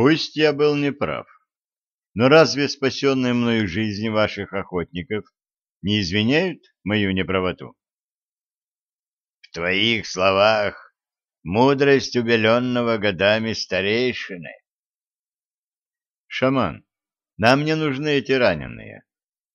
Пусть я был неправ, но разве спасенные мною жизни ваших охотников не извиняют мою неправоту? В твоих словах мудрость убеленного годами старейшины. Шаман, нам не нужны эти раненые.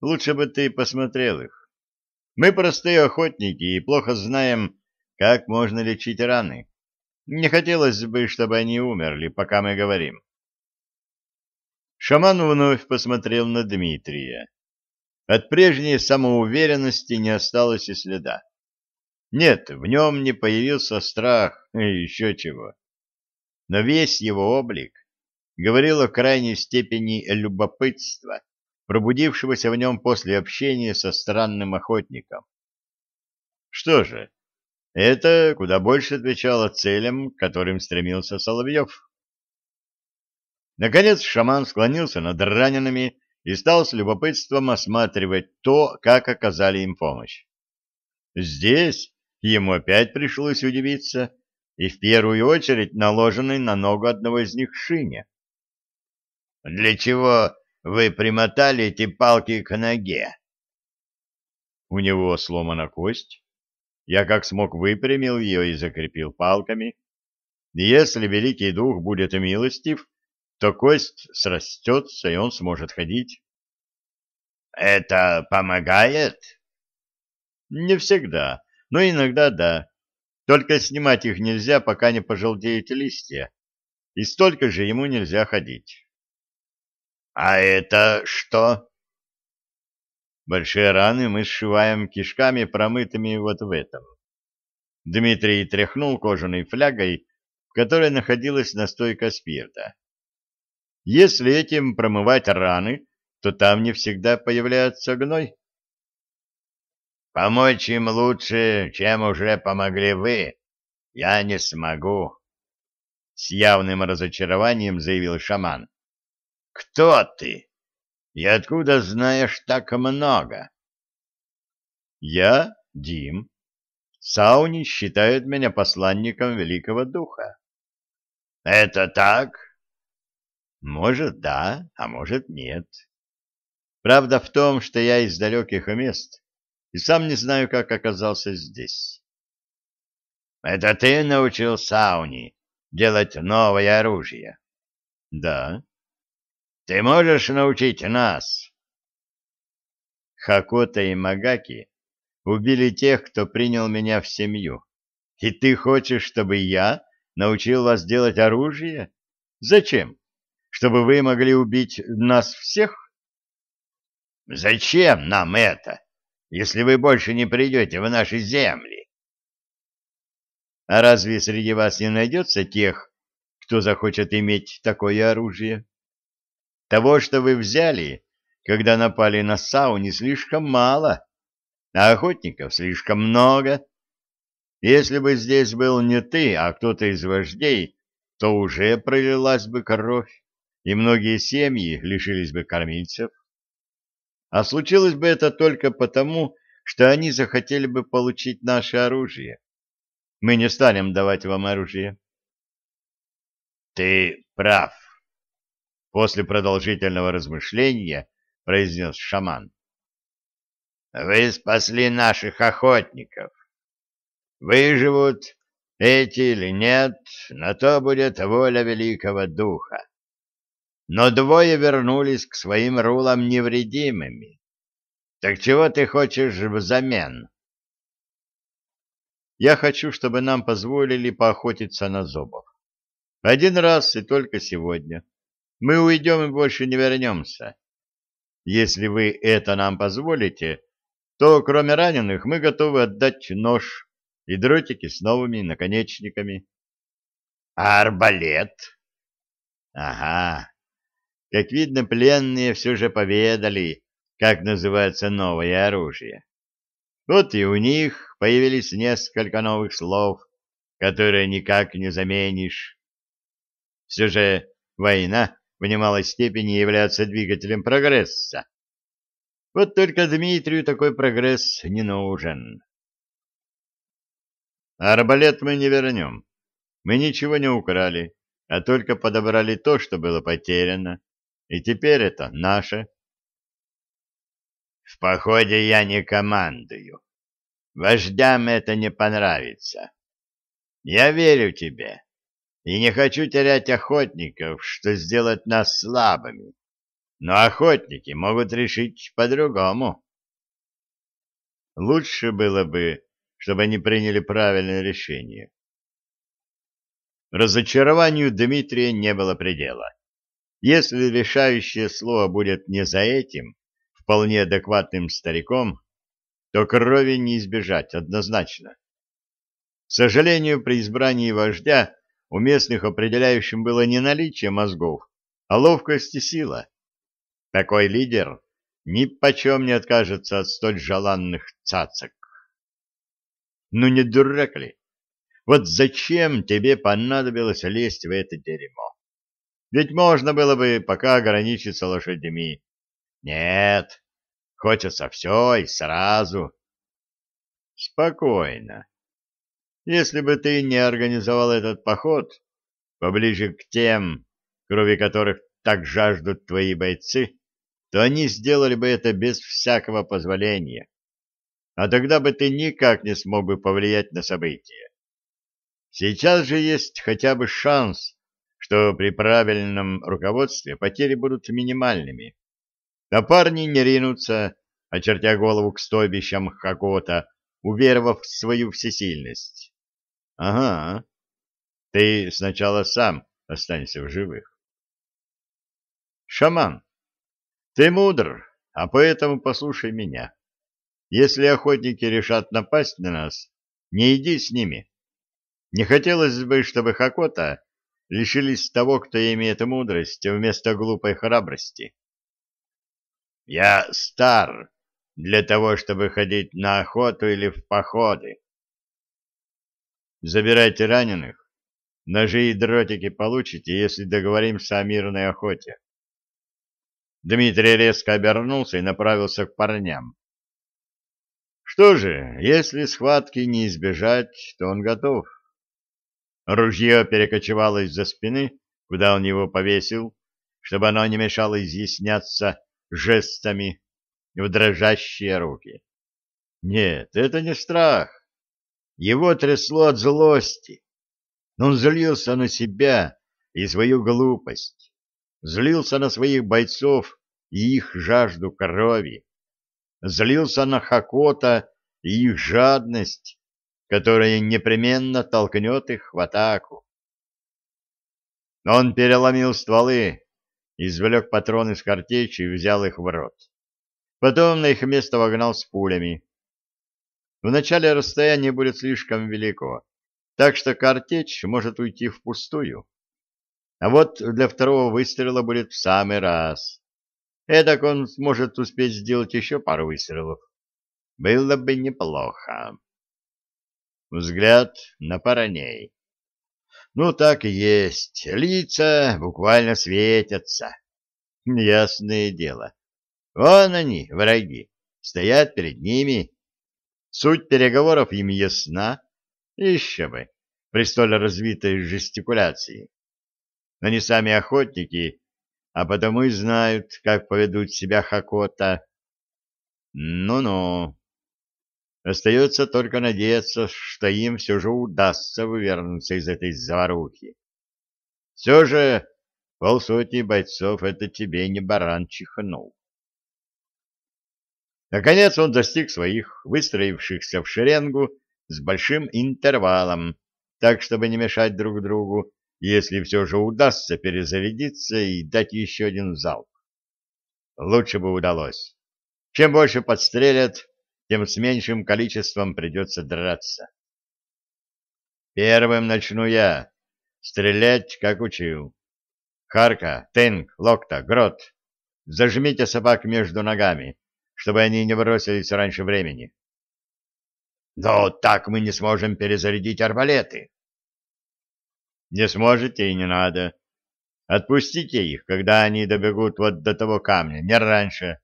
Лучше бы ты посмотрел их. Мы простые охотники и плохо знаем, как можно лечить раны. Не хотелось бы, чтобы они умерли, пока мы говорим. Шаман вновь посмотрел на Дмитрия. От прежней самоуверенности не осталось и следа. Нет, в нем не появился страх и еще чего. Но весь его облик говорил о крайней степени любопытства, пробудившегося в нем после общения со странным охотником. Что же, это куда больше отвечало целям, к которым стремился Соловьев. Наконец шаман склонился над ранеными и стал с любопытством осматривать то, как оказали им помощь. Здесь ему опять пришлось удивиться, и в первую очередь наложенной на ногу одного из них шине. — Для чего вы примотали эти палки к ноге? — У него сломана кость. Я как смог выпрямил ее и закрепил палками. Если великий дух будет милостив, то кость срастется, и он сможет ходить. Это помогает? Не всегда, но иногда да. Только снимать их нельзя, пока не пожелтеют листья. И столько же ему нельзя ходить. А это что? Большие раны мы сшиваем кишками, промытыми вот в этом. Дмитрий тряхнул кожаной флягой, в которой находилась настойка спирта. Если этим промывать раны, то там не всегда появляется гной. Помочь им лучше, чем уже помогли вы, я не смогу. С явным разочарованием заявил шаман. Кто ты? И откуда знаешь так много? Я Дим. Сауни считают меня посланником Великого Духа. Это так? Может, да, а может, нет. Правда в том, что я из далеких мест и сам не знаю, как оказался здесь. Это ты научил Сауни делать новое оружие? Да. Ты можешь научить нас? Хакота и Магаки убили тех, кто принял меня в семью. И ты хочешь, чтобы я научил вас делать оружие? Зачем? Чтобы вы могли убить нас всех? Зачем нам это, если вы больше не придете в наши земли? А разве среди вас не найдется тех, кто захочет иметь такое оружие? Того, что вы взяли, когда напали на Сау, не слишком мало, а охотников слишком много. Если бы здесь был не ты, а кто-то из вождей, то уже пролилась бы кровь и многие семьи лишились бы кормильцев. А случилось бы это только потому, что они захотели бы получить наше оружие. Мы не станем давать вам оружие. Ты прав. После продолжительного размышления произнес шаман. Вы спасли наших охотников. Выживут эти или нет, на то будет воля великого духа но двое вернулись к своим рулам невредимыми. Так чего ты хочешь взамен? Я хочу, чтобы нам позволили поохотиться на зобов. Один раз и только сегодня. Мы уйдем и больше не вернемся. Если вы это нам позволите, то кроме раненых мы готовы отдать нож и дротики с новыми наконечниками. А арбалет? Ага, как видно, пленные все же поведали, как называется новое оружие. Вот и у них появились несколько новых слов, которые никак не заменишь. Все же война в немалой степени является двигателем прогресса. Вот только Дмитрию такой прогресс не нужен. Арбалет мы не вернем. Мы ничего не украли, а только подобрали то, что было потеряно, и теперь это наше. В походе я не командую. Вождям это не понравится. Я верю тебе и не хочу терять охотников, что сделать нас слабыми. Но охотники могут решить по-другому. Лучше было бы, чтобы они приняли правильное решение. Разочарованию Дмитрия не было предела. Если решающее слово будет не за этим, вполне адекватным стариком, то крови не избежать однозначно. К сожалению, при избрании вождя у местных определяющим было не наличие мозгов, а ловкость и сила. Такой лидер ни почем не откажется от столь желанных цацок. Ну не дурак ли? Вот зачем тебе понадобилось лезть в это дерьмо? Ведь можно было бы пока ограничиться лошадьми. Нет, хочется все и сразу. Спокойно. Если бы ты не организовал этот поход поближе к тем, крови которых так жаждут твои бойцы, то они сделали бы это без всякого позволения. А тогда бы ты никак не смог бы повлиять на события. Сейчас же есть хотя бы шанс, что при правильном руководстве потери будут минимальными. А парни не ринутся, очертя голову к стойбищам Хакота, уверовав в свою всесильность. Ага, ты сначала сам останься в живых. Шаман, ты мудр, а поэтому послушай меня. Если охотники решат напасть на нас, не иди с ними. Не хотелось бы, чтобы Хакота лишились того, кто имеет мудрость, вместо глупой храбрости. Я стар для того, чтобы ходить на охоту или в походы. Забирайте раненых. Ножи и дротики получите, если договоримся о мирной охоте. Дмитрий резко обернулся и направился к парням. Что же, если схватки не избежать, то он готов. Ружье перекочевало из-за спины, куда он его повесил, чтобы оно не мешало изъясняться жестами в дрожащие руки. Нет, это не страх. Его трясло от злости. Он злился на себя и свою глупость, злился на своих бойцов и их жажду крови, злился на Хакота и их жадность, которая непременно толкнет их в атаку. Он переломил стволы, извлек патроны с картечи и взял их в рот. Потом на их место вогнал с пулями. Вначале расстояние будет слишком велико, так что картечь может уйти впустую. А вот для второго выстрела будет в самый раз. Эдак он сможет успеть сделать еще пару выстрелов. Было бы неплохо взгляд на парней. Ну, так и есть, лица буквально светятся. Ясное дело. Вон они, враги, стоят перед ними. Суть переговоров им ясна. Еще бы, при столь развитой жестикуляции. Они сами охотники, а потому и знают, как поведут себя Хакота. Ну-ну. Остается только надеяться, что им все же удастся вывернуться из этой заварухи. Все же полсотни бойцов — это тебе не баран чихнул. Наконец он достиг своих, выстроившихся в шеренгу с большим интервалом, так, чтобы не мешать друг другу, если все же удастся перезарядиться и дать еще один залп. Лучше бы удалось. Чем больше подстрелят, тем с меньшим количеством придется драться. Первым начну я. Стрелять, как учил. Харка, Тенг, Локта, Грот. Зажмите собак между ногами, чтобы они не бросились раньше времени. Но так мы не сможем перезарядить арбалеты. Не сможете и не надо. Отпустите их, когда они добегут вот до того камня, не раньше.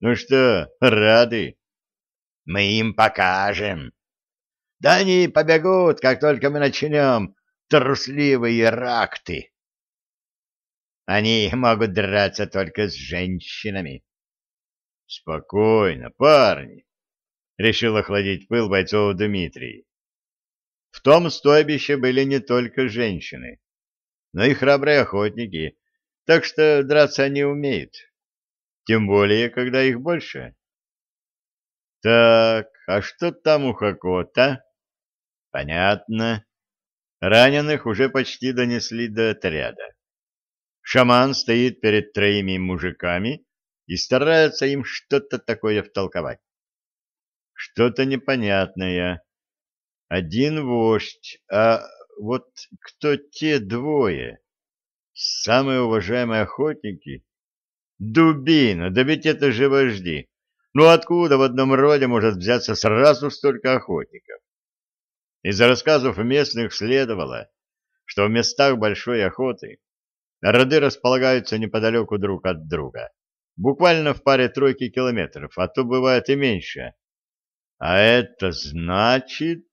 Ну что, рады? Мы им покажем. Да они побегут, как только мы начнем. Трусливые ракты! Они могут драться только с женщинами. Спокойно, парни, решил охладить пыл бойцов Дмитрий. В том стойбище были не только женщины, но и храбрые охотники, так что драться они умеют. Тем более, когда их больше. Так, а что там у Хакота? Понятно. Раненых уже почти донесли до отряда. Шаман стоит перед троими мужиками и старается им что-то такое втолковать. Что-то непонятное. Один вождь, а вот кто те двое? Самые уважаемые охотники? Дубина, да ведь это же вожди. Ну откуда в одном роде может взяться сразу столько охотников? Из рассказов местных следовало, что в местах большой охоты роды располагаются неподалеку друг от друга, буквально в паре тройки километров, а то бывает и меньше. А это значит...